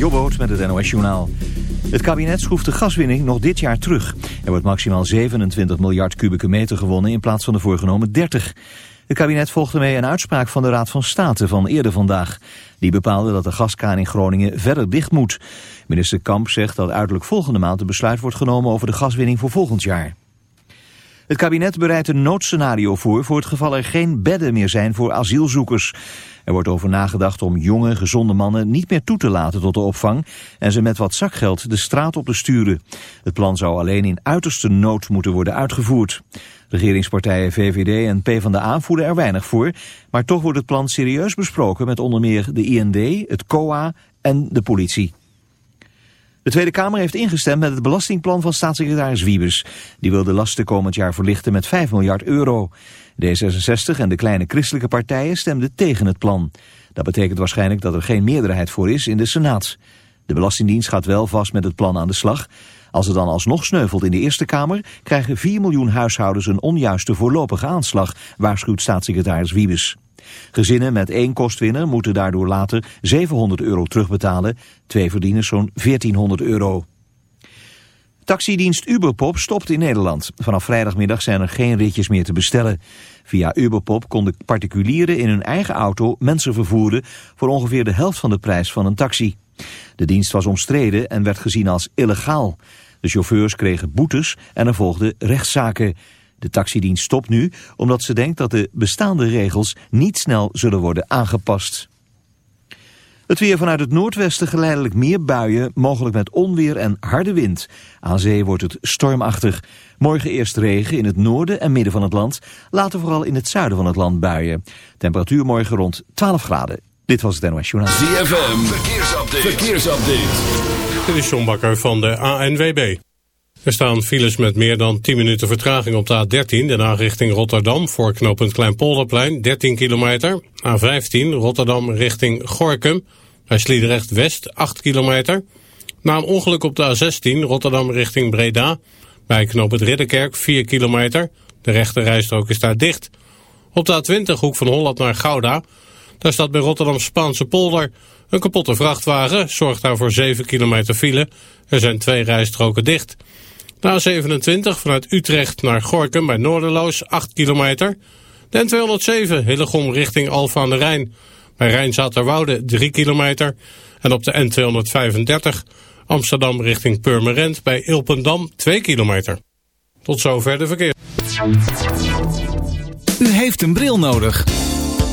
Jobboot met het NOS Journaal. Het kabinet schroeft de gaswinning nog dit jaar terug. Er wordt maximaal 27 miljard kubieke meter gewonnen in plaats van de voorgenomen 30. Het kabinet volgde mee een uitspraak van de Raad van State van eerder vandaag. Die bepaalde dat de gaskraan in Groningen verder dicht moet. Minister Kamp zegt dat uiterlijk volgende maand een besluit wordt genomen over de gaswinning voor volgend jaar. Het kabinet bereidt een noodscenario voor voor het geval er geen bedden meer zijn voor asielzoekers. Er wordt over nagedacht om jonge, gezonde mannen niet meer toe te laten tot de opvang en ze met wat zakgeld de straat op te sturen. Het plan zou alleen in uiterste nood moeten worden uitgevoerd. Regeringspartijen VVD en PvdA voelen er weinig voor, maar toch wordt het plan serieus besproken met onder meer de IND, het COA en de politie. De Tweede Kamer heeft ingestemd met het belastingplan van staatssecretaris Wiebes. Die wil de lasten komend jaar verlichten met 5 miljard euro. D66 en de kleine christelijke partijen stemden tegen het plan. Dat betekent waarschijnlijk dat er geen meerderheid voor is in de Senaat. De Belastingdienst gaat wel vast met het plan aan de slag. Als het dan alsnog sneuvelt in de Eerste Kamer... krijgen 4 miljoen huishoudens een onjuiste voorlopige aanslag... waarschuwt staatssecretaris Wiebes. Gezinnen met één kostwinner moeten daardoor later 700 euro terugbetalen. Twee verdienen zo'n 1400 euro. Taxidienst Uberpop stopt in Nederland. Vanaf vrijdagmiddag zijn er geen ritjes meer te bestellen. Via Uberpop konden particulieren in hun eigen auto mensen vervoeren... voor ongeveer de helft van de prijs van een taxi. De dienst was omstreden en werd gezien als illegaal. De chauffeurs kregen boetes en er volgden rechtszaken. De taxidienst stopt nu omdat ze denkt dat de bestaande regels niet snel zullen worden aangepast. Het weer vanuit het noordwesten geleidelijk meer buien, mogelijk met onweer en harde wind. Aan zee wordt het stormachtig. Morgen eerst regen in het noorden en midden van het land. Later vooral in het zuiden van het land buien. Temperatuur morgen rond 12 graden. Dit was het NOS Journaal. ZFM, verkeersupdate. verkeersupdate. Dit is John Bakker van de ANWB. Er staan files met meer dan 10 minuten vertraging op de A13, daarna richting Rotterdam, voor knooppunt Kleinpolderplein, 13 kilometer. A15, Rotterdam richting Gorkum, bij Sliedrecht West, 8 kilometer. Na een ongeluk op de A16, Rotterdam richting Breda, bij knooppunt Ridderkerk, 4 kilometer. De rechte rijstrook is daar dicht. Op de A20, hoek van Holland naar Gouda, daar staat bij Rotterdam Spaanse polder een kapotte vrachtwagen, zorgt daar voor 7 kilometer file. Er zijn twee rijstroken dicht. Na 27 vanuit Utrecht naar Gorkum bij Noorderloos 8 kilometer. De N207 Hillegom richting Alfa aan de Rijn. Bij Rijnzaterwoude 3 kilometer. En op de N235 Amsterdam richting Purmerend bij Ilpendam 2 kilometer. Tot zover de verkeer. U heeft een bril nodig.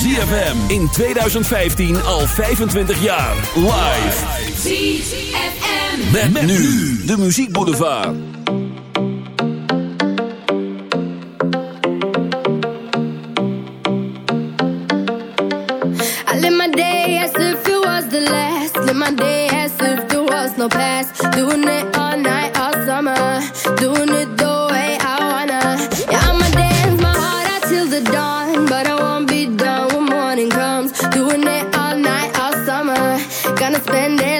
ZFM in 2015 al 25 jaar. Live. ZFM. Met, met nu de muziekboulevard. I live my day as if it was the last. Live my day as if there was no past. Doing it spend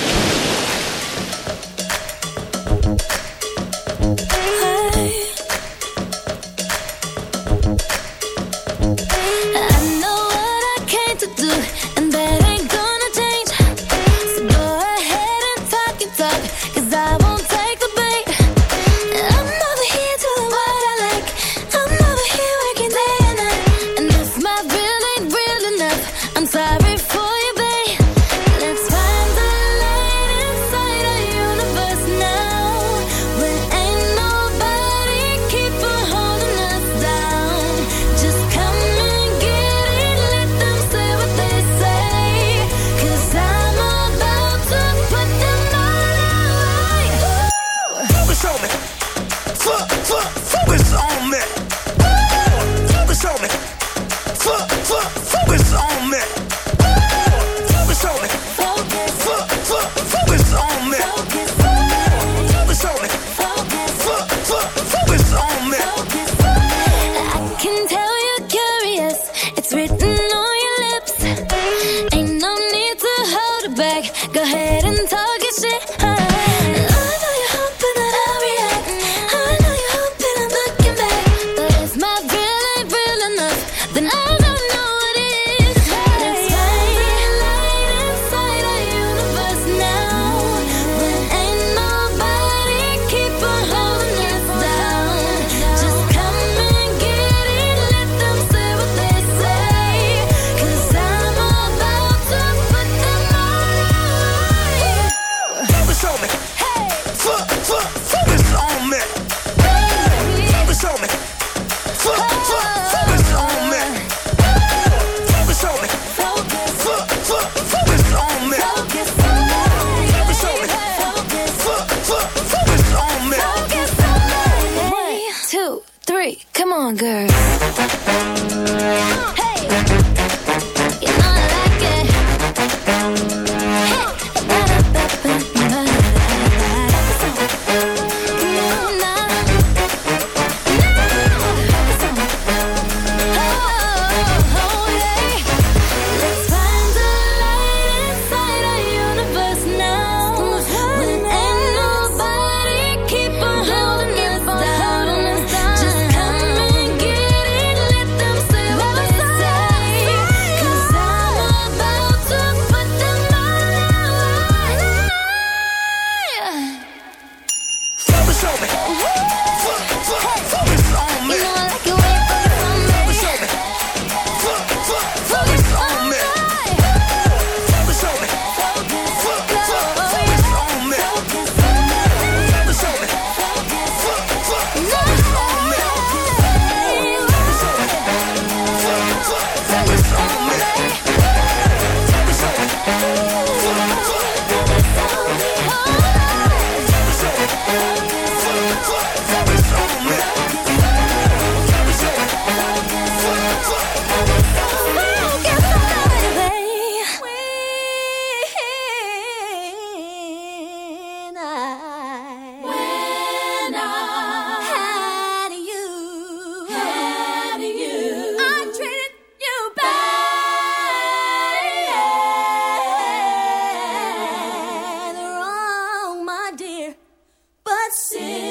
blessing.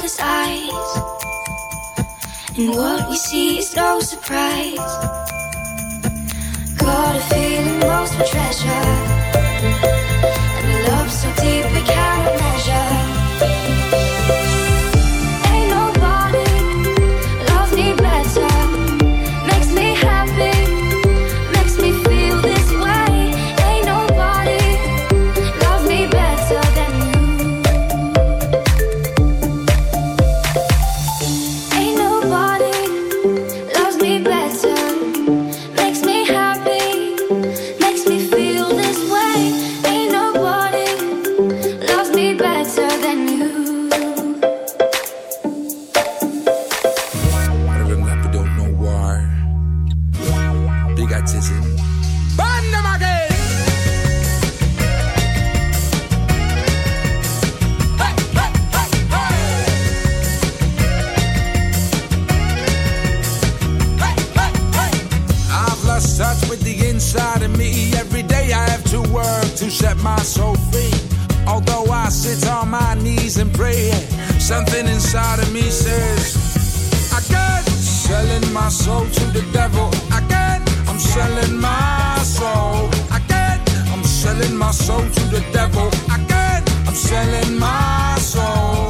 Other's eyes. And what we see is no surprise. Got a feeling most for treasure. And a love so deep we cannot measure. My soul free. Although I sit on my knees and pray, something inside of me says, I can't selling my soul to the devil. I can't. I'm selling my soul. I can't. I'm selling my soul to the devil. I can't. I'm selling my soul.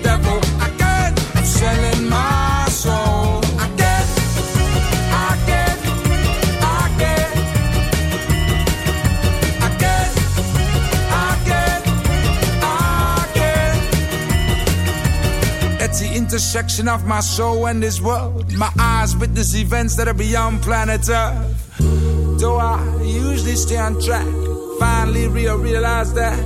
Intersection of my soul and this world, my eyes witness events that are beyond planet Earth. Though I usually stay on track, finally real realize that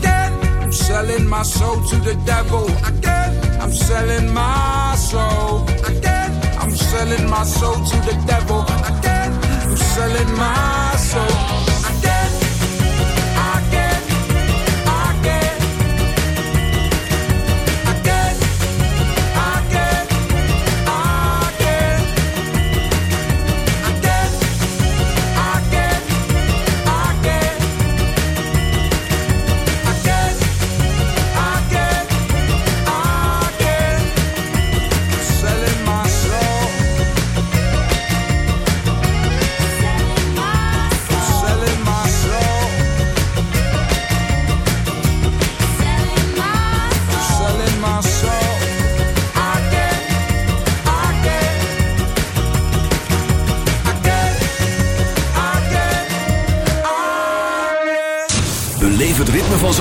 get, I'm selling my soul to the devil. I get, I'm selling my soul. I get, I'm selling my soul to the devil. I get, I'm selling my soul.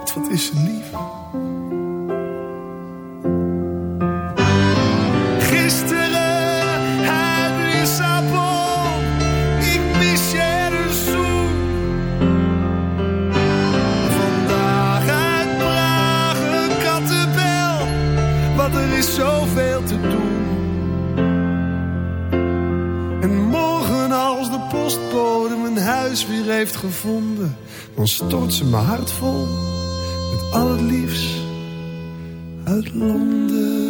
Wat is ze lief. Gisteren uit sabo. ik mis je zo. Vandaag ik Praag een kattenbel, want er is zoveel te doen. En morgen als de postbode mijn huis weer heeft gevonden dan stort ze mijn hart vol met al het liefst uit Londen.